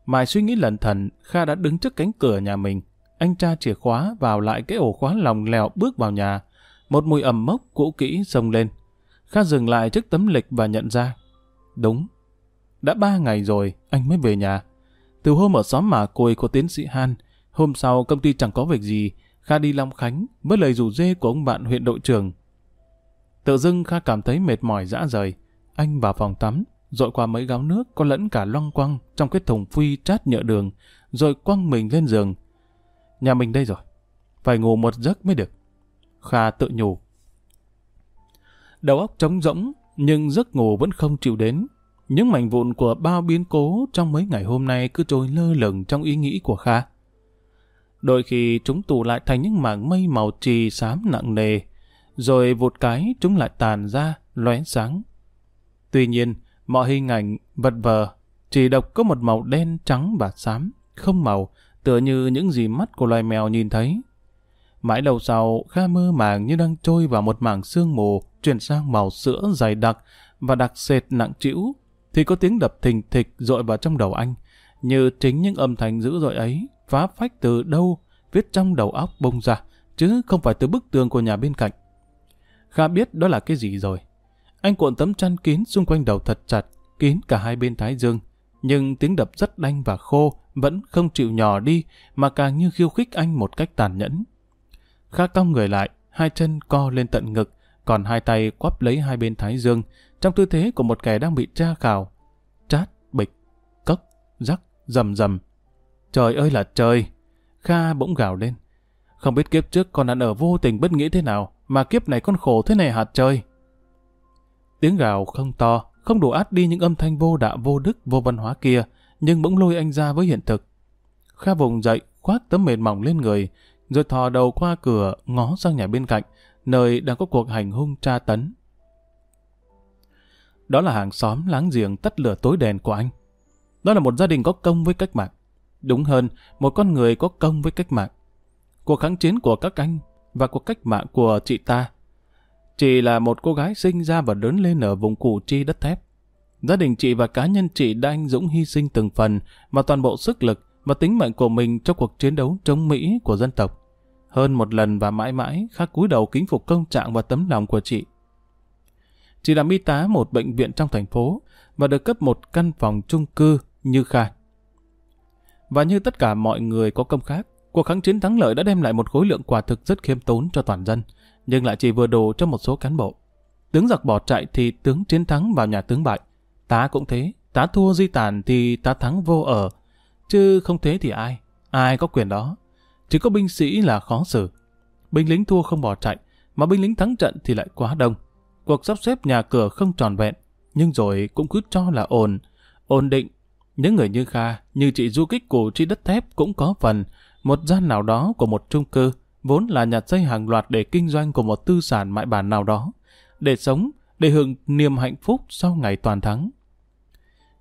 Mài suy nghĩ lẩn thận, Kha đã đứng trước cánh cửa nhà mình. Anh tra chìa khóa vào lại cái ổ khóa lòng lèo bước vào nhà. Một mùi ẩm mốc cũ kỹ sông lên. Kha dừng lại trước tấm lịch và nhận ra. Đúng. Đã ba ngày rồi, anh mới về nhà. Từ hôm ở xóm mà cùi của tiến sĩ Han, hôm sau công ty chẳng có việc gì, Kha đi Long Khánh với lời rủ dê của ông bạn huyện đội trưởng Tự dưng Kha cảm thấy mệt mỏi dã rời. Anh vào phòng tắm, dội qua mấy gáo nước có lẫn cả loang quăng trong cái thùng phi chát nhựa đường, rồi quăng mình lên giường. Nhà mình đây rồi, phải ngủ một giấc mới được. Kha tự nhủ. Đầu óc trống rỗng, nhưng giấc ngủ vẫn không chịu đến. Những mảnh vụn của bao biến cố trong mấy ngày hôm nay cứ trôi lơ lửng trong ý nghĩ của Kha. Đôi khi chúng tụ lại thành những mảng mây màu trì xám nặng nề, rồi vụt cái chúng lại tàn ra, lóe sáng. Tuy nhiên, mọi hình ảnh, vật vờ, chỉ độc có một màu đen, trắng và xám, không màu, tựa như những gì mắt của loài mèo nhìn thấy. Mãi đầu sau, Kha mơ màng như đang trôi vào một mảng sương mù, chuyển sang màu sữa dày đặc và đặc sệt nặng trĩu, thì có tiếng đập thình thịch dội vào trong đầu anh, như chính những âm thanh dữ dội ấy, phá phách từ đâu, viết trong đầu óc bông ra, chứ không phải từ bức tường của nhà bên cạnh. Kha biết đó là cái gì rồi. Anh cuộn tấm chăn kín xung quanh đầu thật chặt, kín cả hai bên thái dương. Nhưng tiếng đập rất đanh và khô, vẫn không chịu nhỏ đi, mà càng như khiêu khích anh một cách tàn nhẫn. Kha cong người lại, hai chân co lên tận ngực, còn hai tay quắp lấy hai bên thái dương, trong tư thế của một kẻ đang bị tra khảo. Trát, bịch, cốc, rắc, rầm rầm. Trời ơi là trời! Kha bỗng gào lên. Không biết kiếp trước con ăn ở vô tình bất nghĩa thế nào, mà kiếp này con khổ thế này hạt trời. Tiếng gào không to, không đủ át đi những âm thanh vô đạo vô đức, vô văn hóa kia, nhưng bỗng lôi anh ra với hiện thực. Kha vùng dậy, khoác tấm mền mỏng lên người, rồi thò đầu qua cửa, ngó sang nhà bên cạnh, nơi đang có cuộc hành hung tra tấn. Đó là hàng xóm láng giềng tắt lửa tối đèn của anh. Đó là một gia đình có công với cách mạng. Đúng hơn, một con người có công với cách mạng. Cuộc kháng chiến của các anh và cuộc cách mạng của chị ta. Chị là một cô gái sinh ra và lớn lên ở vùng củ chi đất thép. Gia đình chị và cá nhân chị đã anh dũng hy sinh từng phần và toàn bộ sức lực và tính mệnh của mình cho cuộc chiến đấu chống Mỹ của dân tộc. Hơn một lần và mãi mãi khắc cúi đầu kính phục công trạng và tấm lòng của chị. Chị làm y tá một bệnh viện trong thành phố và được cấp một căn phòng chung cư như khai. Và như tất cả mọi người có công khác, cuộc kháng chiến thắng lợi đã đem lại một khối lượng quả thực rất khiêm tốn cho toàn dân, nhưng lại chỉ vừa đủ cho một số cán bộ. Tướng giặc bỏ chạy thì tướng chiến thắng vào nhà tướng bại. Tá cũng thế, tá thua di tản thì tá thắng vô ở. Chứ không thế thì ai? Ai có quyền đó? Chỉ có binh sĩ là khó xử. Binh lính thua không bỏ chạy, mà binh lính thắng trận thì lại quá đông. Cuộc sắp xếp nhà cửa không tròn vẹn, nhưng rồi cũng cứ cho là ổn, ổn định. Những người như Kha, như chị du kích cổ chi đất thép cũng có phần, một gian nào đó của một trung cư, vốn là nhặt dây hàng loạt để kinh doanh của một tư sản mại bản nào đó, để sống, để hưởng niềm hạnh phúc sau ngày toàn thắng.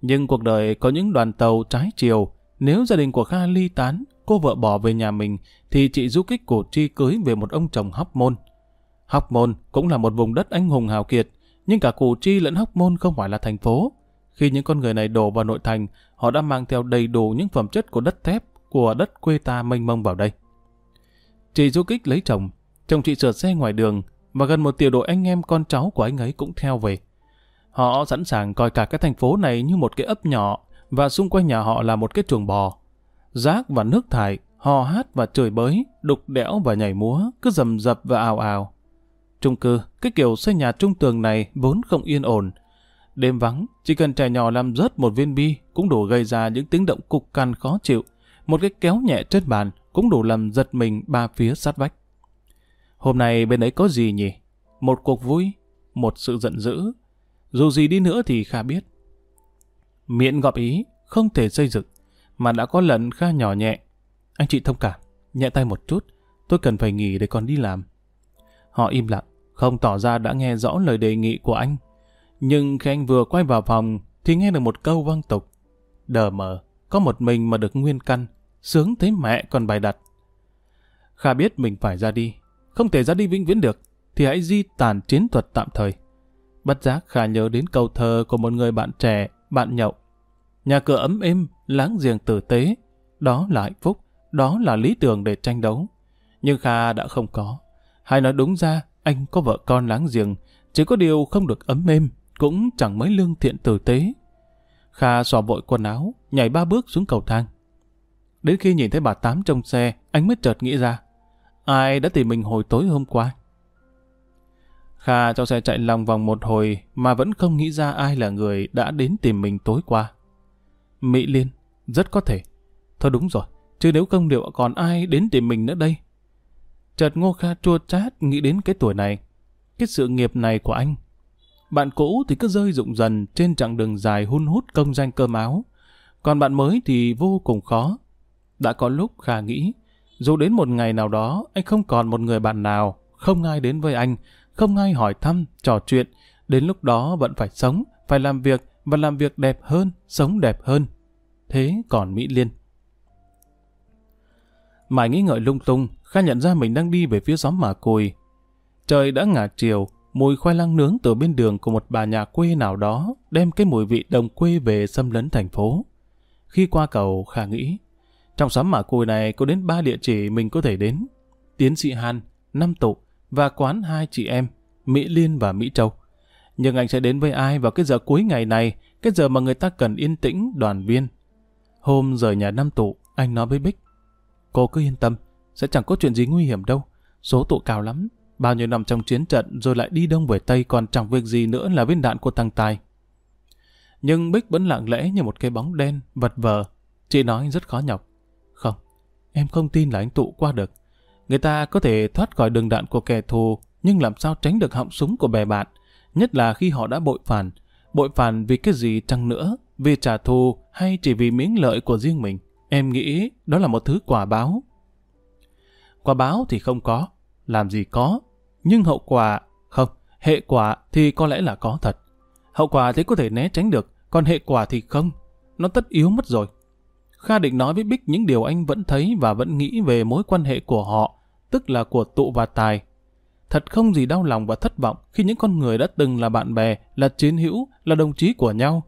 Nhưng cuộc đời có những đoàn tàu trái chiều, nếu gia đình của Kha ly tán, cô vợ bỏ về nhà mình, thì chị du kích cổ chi cưới về một ông chồng hóc môn. Hóc môn cũng là một vùng đất anh hùng hào kiệt, nhưng cả Củ Chi lẫn Hóc Môn không phải là thành phố. Khi những con người này đổ vào nội thành, họ đã mang theo đầy đủ những phẩm chất của đất thép, của đất quê ta mênh mông vào đây. Chị du kích lấy chồng, chồng chị sửa xe ngoài đường, và gần một tiểu đội anh em con cháu của anh ấy cũng theo về. Họ sẵn sàng coi cả cái thành phố này như một cái ấp nhỏ, và xung quanh nhà họ là một cái chuồng bò. Rác và nước thải, hò hát và chửi bới, đục đẽo và nhảy múa, cứ rầm rập và ào ào. Trung cư, cái kiểu xây nhà trung tường này vốn không yên ổn. Đêm vắng, chỉ cần trẻ nhỏ làm rớt một viên bi cũng đủ gây ra những tiếng động cục cằn khó chịu. Một cái kéo nhẹ trên bàn cũng đủ làm giật mình ba phía sát vách. Hôm nay bên ấy có gì nhỉ? Một cuộc vui, một sự giận dữ. Dù gì đi nữa thì Kha biết. Miệng gọp ý, không thể xây dựng, mà đã có lần Kha nhỏ nhẹ. Anh chị thông cảm, nhẹ tay một chút, tôi cần phải nghỉ để còn đi làm. Họ im lặng, không tỏ ra đã nghe rõ lời đề nghị của anh. Nhưng khi anh vừa quay vào phòng thì nghe được một câu văng tục. Đờ mờ, có một mình mà được nguyên căn, sướng thấy mẹ còn bài đặt. Kha biết mình phải ra đi, không thể ra đi vĩnh viễn được, thì hãy di tàn chiến thuật tạm thời. Bất giác Kha nhớ đến câu thơ của một người bạn trẻ, bạn nhậu. Nhà cửa ấm êm, láng giềng tử tế, đó là hạnh phúc, đó là lý tưởng để tranh đấu. Nhưng Kha đã không có. Hay nói đúng ra, anh có vợ con láng giềng, chỉ có điều không được ấm êm, cũng chẳng mấy lương thiện tử tế. Kha xò vội quần áo, nhảy ba bước xuống cầu thang. Đến khi nhìn thấy bà Tám trong xe, anh mới chợt nghĩ ra. Ai đã tìm mình hồi tối hôm qua? Kha cho xe chạy lòng vòng một hồi mà vẫn không nghĩ ra ai là người đã đến tìm mình tối qua. Mỹ Liên, rất có thể. Thôi đúng rồi, chứ nếu không liệu còn ai đến tìm mình nữa đây? Chợt Ngô Kha chua chát nghĩ đến cái tuổi này, cái sự nghiệp này của anh. Bạn cũ thì cứ rơi rụng dần trên chặng đường dài hun hút công danh cơm áo, còn bạn mới thì vô cùng khó. Đã có lúc Kha nghĩ, dù đến một ngày nào đó anh không còn một người bạn nào, không ai đến với anh, không ai hỏi thăm, trò chuyện, đến lúc đó vẫn phải sống, phải làm việc và làm việc đẹp hơn, sống đẹp hơn. Thế còn Mỹ Liên. Mãi nghĩ ngợi lung tung, Kha nhận ra mình đang đi về phía xóm mà cùi. Trời đã ngả chiều, mùi khoai lang nướng từ bên đường của một bà nhà quê nào đó đem cái mùi vị đồng quê về xâm lấn thành phố. Khi qua cầu, Kha nghĩ, trong xóm mả cùi này có đến ba địa chỉ mình có thể đến. Tiến sĩ Han, Năm Tụ và quán hai chị em, Mỹ Liên và Mỹ Châu. Nhưng anh sẽ đến với ai vào cái giờ cuối ngày này, cái giờ mà người ta cần yên tĩnh, đoàn viên. Hôm rời nhà Năm Tụ, anh nói với Bích, cô cứ yên tâm, sẽ chẳng có chuyện gì nguy hiểm đâu. Số tụ cao lắm, bao nhiêu năm trong chiến trận rồi lại đi đông về Tây còn chẳng việc gì nữa là viên đạn của thằng Tài. Nhưng Bích vẫn lặng lẽ như một cái bóng đen, vật vờ. Chị nói rất khó nhọc. Không, em không tin là anh tụ qua được. Người ta có thể thoát khỏi đường đạn của kẻ thù, nhưng làm sao tránh được họng súng của bè bạn, nhất là khi họ đã bội phản. Bội phản vì cái gì chăng nữa, vì trả thù hay chỉ vì miếng lợi của riêng mình. Em nghĩ đó là một thứ quả báo Quả báo thì không có, làm gì có nhưng hậu quả... Không, hệ quả thì có lẽ là có thật. Hậu quả thì có thể né tránh được, còn hệ quả thì không. Nó tất yếu mất rồi. Kha định nói với Bích những điều anh vẫn thấy và vẫn nghĩ về mối quan hệ của họ, tức là của tụ và tài. Thật không gì đau lòng và thất vọng khi những con người đã từng là bạn bè, là chiến hữu, là đồng chí của nhau.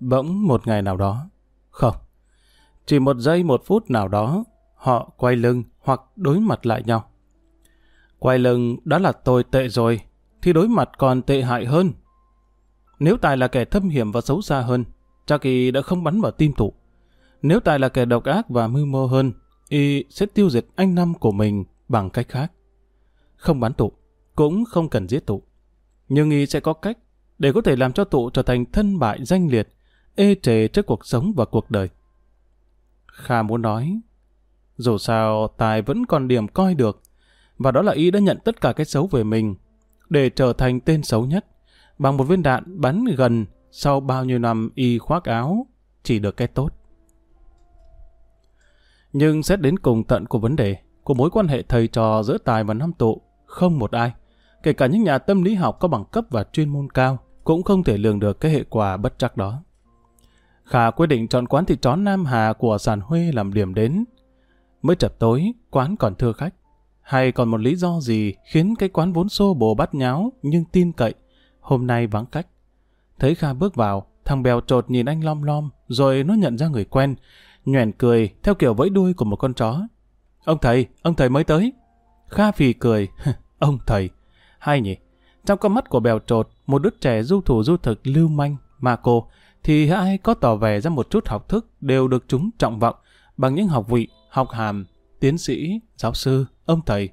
Bỗng một ngày nào đó. Không. Chỉ một giây một phút nào đó, họ quay lưng hoặc đối mặt lại nhau. Quay lưng đã là tồi tệ rồi, thì đối mặt còn tệ hại hơn. Nếu Tài là kẻ thâm hiểm và xấu xa hơn, cha kỳ đã không bắn vào tim tụ. Nếu Tài là kẻ độc ác và mưu mô hơn, y sẽ tiêu diệt anh năm của mình bằng cách khác. Không bắn tụ, cũng không cần giết tụ. Nhưng y sẽ có cách để có thể làm cho tụ trở thành thân bại danh liệt, ê trề trước cuộc sống và cuộc đời. Kha muốn nói, dù sao Tài vẫn còn điểm coi được, và đó là y đã nhận tất cả cái xấu về mình, để trở thành tên xấu nhất, bằng một viên đạn bắn gần sau bao nhiêu năm y khoác áo, chỉ được cái tốt. Nhưng xét đến cùng tận của vấn đề, của mối quan hệ thầy trò giữa Tài và Nam Tụ, không một ai, kể cả những nhà tâm lý học có bằng cấp và chuyên môn cao, cũng không thể lường được cái hệ quả bất chắc đó. Khả quyết định chọn quán thịt chó Nam Hà của Sàn Huê làm điểm đến. Mới chập tối, quán còn thưa khách. Hay còn một lý do gì khiến cái quán vốn xô bồ bát nháo nhưng tin cậy, hôm nay vắng cách. Thấy Kha bước vào, thằng bèo trột nhìn anh lom lom, rồi nó nhận ra người quen, nhoẻn cười theo kiểu vẫy đuôi của một con chó. Ông thầy, ông thầy mới tới. Kha phì cười, ông thầy. Hay nhỉ? Trong con mắt của bèo trột, một đứa trẻ du thủ du thực lưu manh, mà cô, thì ai có tỏ vẻ ra một chút học thức đều được chúng trọng vọng bằng những học vị, học hàm, tiến sĩ, giáo sư, ông thầy,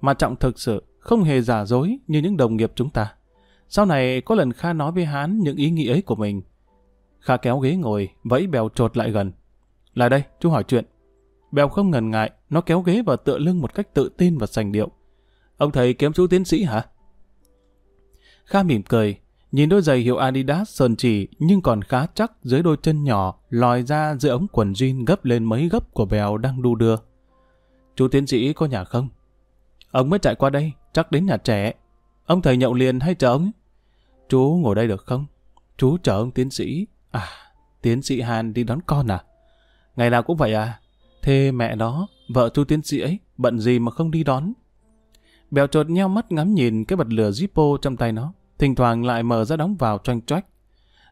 mà trọng thực sự không hề giả dối như những đồng nghiệp chúng ta. Sau này có lần Kha nói với Hán những ý nghĩ ấy của mình. Kha kéo ghế ngồi, vẫy bèo trột lại gần. Lại đây, chú hỏi chuyện. Bèo không ngần ngại, nó kéo ghế và tựa lưng một cách tự tin và sành điệu. Ông thầy kiếm chú tiến sĩ hả? Kha mỉm cười, nhìn đôi giày hiệu Adidas sơn chỉ nhưng còn khá chắc dưới đôi chân nhỏ lòi ra giữa ống quần jean gấp lên mấy gấp của bèo đang đu đưa. Chú tiến sĩ có nhà không? Ông mới chạy qua đây, chắc đến nhà trẻ. Ông thầy nhậu liền hay chờ ông? Chú ngồi đây được không? Chú chờ ông tiến sĩ. À, tiến sĩ Hàn đi đón con à? Ngày nào cũng vậy à? Thế mẹ nó, vợ chú tiến sĩ ấy, bận gì mà không đi đón? Bèo trột nheo mắt ngắm nhìn cái bật lửa Zippo trong tay nó, thỉnh thoảng lại mở ra đóng vào choanh choách.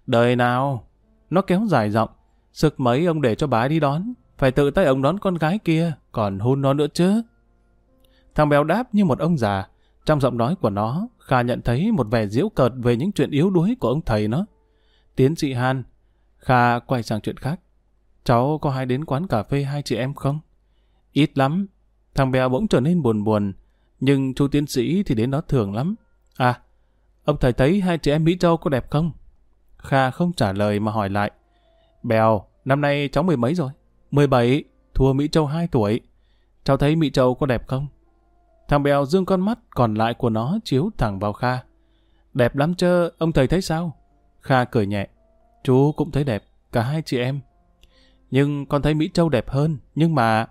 Đời nào? Nó kéo dài giọng, sực mấy ông để cho bà đi đón, phải tự tay ông đón con gái kia, còn hôn nó nữa chứ. Thằng béo đáp như một ông già, trong giọng nói của nó, Kha nhận thấy một vẻ diễu cợt về những chuyện yếu đuối của ông thầy nó. Tiến sĩ Han, Kha quay sang chuyện khác. Cháu có hay đến quán cà phê hai chị em không? Ít lắm. Thằng béo bỗng trở nên buồn buồn, nhưng chú tiến sĩ thì đến đó thường lắm. À, ông thầy thấy hai chị em Mỹ Châu có đẹp không? Kha không trả lời mà hỏi lại. Bèo, năm nay cháu mười mấy rồi? Mười bảy, thua Mỹ Châu hai tuổi. Cháu thấy Mỹ Châu có đẹp không? Thằng Bèo dương con mắt còn lại của nó chiếu thẳng vào Kha. Đẹp lắm chơ, ông thầy thấy sao? Kha cười nhẹ. Chú cũng thấy đẹp, cả hai chị em. Nhưng con thấy Mỹ Châu đẹp hơn, nhưng mà...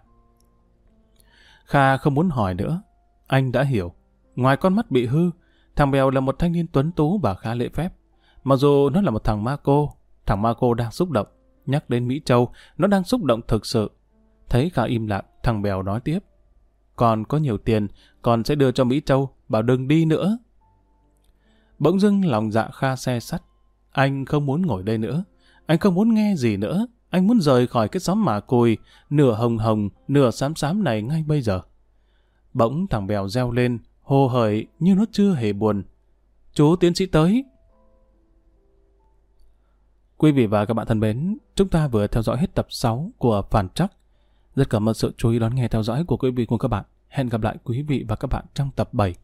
Kha không muốn hỏi nữa. Anh đã hiểu. Ngoài con mắt bị hư, thằng Bèo là một thanh niên tuấn tú và khá lễ phép. Mặc dù nó là một thằng ma cô, thằng ma cô đang xúc động. Nhắc đến Mỹ Châu, nó đang xúc động thực sự. Thấy Kha im lặng, thằng Bèo nói tiếp. Còn có nhiều tiền, còn sẽ đưa cho Mỹ Châu, bảo đừng đi nữa. Bỗng dưng lòng dạ Kha xe sắt. Anh không muốn ngồi đây nữa. Anh không muốn nghe gì nữa. Anh muốn rời khỏi cái xóm mà cùi, nửa hồng hồng, nửa xám xám này ngay bây giờ. Bỗng thằng bèo reo lên, hồ hởi như nó chưa hề buồn. Chú tiến sĩ tới. Quý vị và các bạn thân mến, chúng ta vừa theo dõi hết tập 6 của Phản Trắc. Rất cảm ơn sự chú ý đón nghe theo dõi của quý vị cùng các bạn. Hẹn gặp lại quý vị và các bạn trong tập 7.